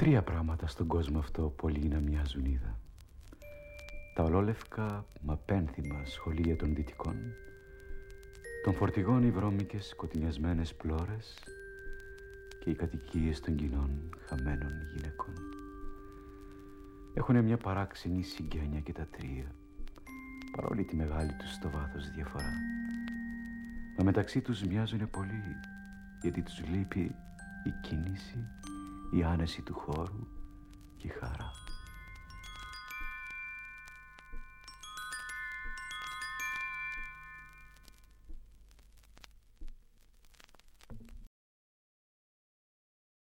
Τρία πράγματα στον κόσμο αυτό πολύ να μοιάζουν είδα. Τα ολόλευκα μα πένθυμα σχολεία των δυτικών, των φορτηγών οι βρώμικες σκοτεινιασμένες πλώρες και οι κατοικίες των κοινών χαμένων γυναικών. Έχουν μια παράξενη συγγένεια και τα τρία, παρόλη τη μεγάλη τους στο βάθος διαφορά. Μα μεταξύ τους μοιάζουν πολύ, γιατί τους λείπει η κίνηση, η άνεση του χώρου και η χαρά.